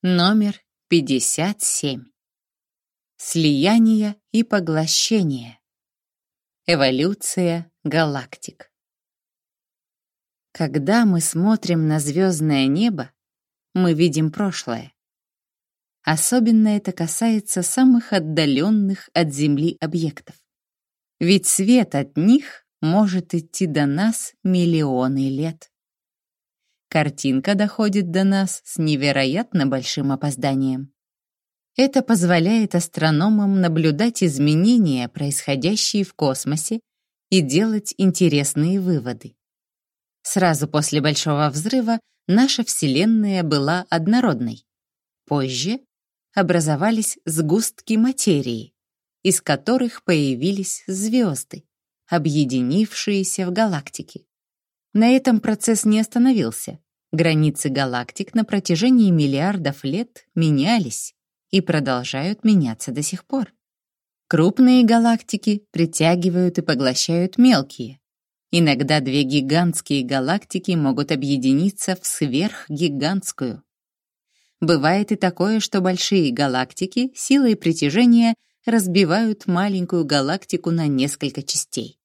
Номер 57. Слияние и поглощение. Эволюция галактик. Когда мы смотрим на звездное небо, мы видим прошлое. Особенно это касается самых отдаленных от Земли объектов. Ведь свет от них может идти до нас миллионы лет. Картинка доходит до нас с невероятно большим опозданием. Это позволяет астрономам наблюдать изменения, происходящие в космосе, и делать интересные выводы. Сразу после Большого взрыва наша Вселенная была однородной. Позже образовались сгустки материи, из которых появились звезды, объединившиеся в галактики. На этом процесс не остановился. Границы галактик на протяжении миллиардов лет менялись и продолжают меняться до сих пор. Крупные галактики притягивают и поглощают мелкие. Иногда две гигантские галактики могут объединиться в сверхгигантскую. Бывает и такое, что большие галактики силой притяжения разбивают маленькую галактику на несколько частей.